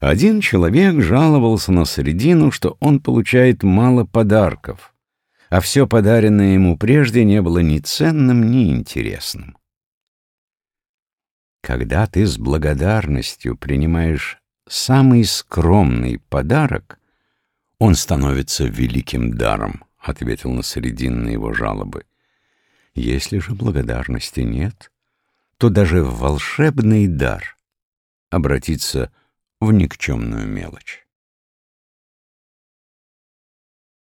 Один человек жаловался на средину, что он получает мало подарков, а все подаренное ему прежде не было ни ценным, ни интересным. Когда ты с благодарностью принимаешь самый скромный подарок, он становится великим даром, — ответил на средин на его жалобы. Если же благодарности нет, то даже волшебный дар обратится в никчемную мелочь.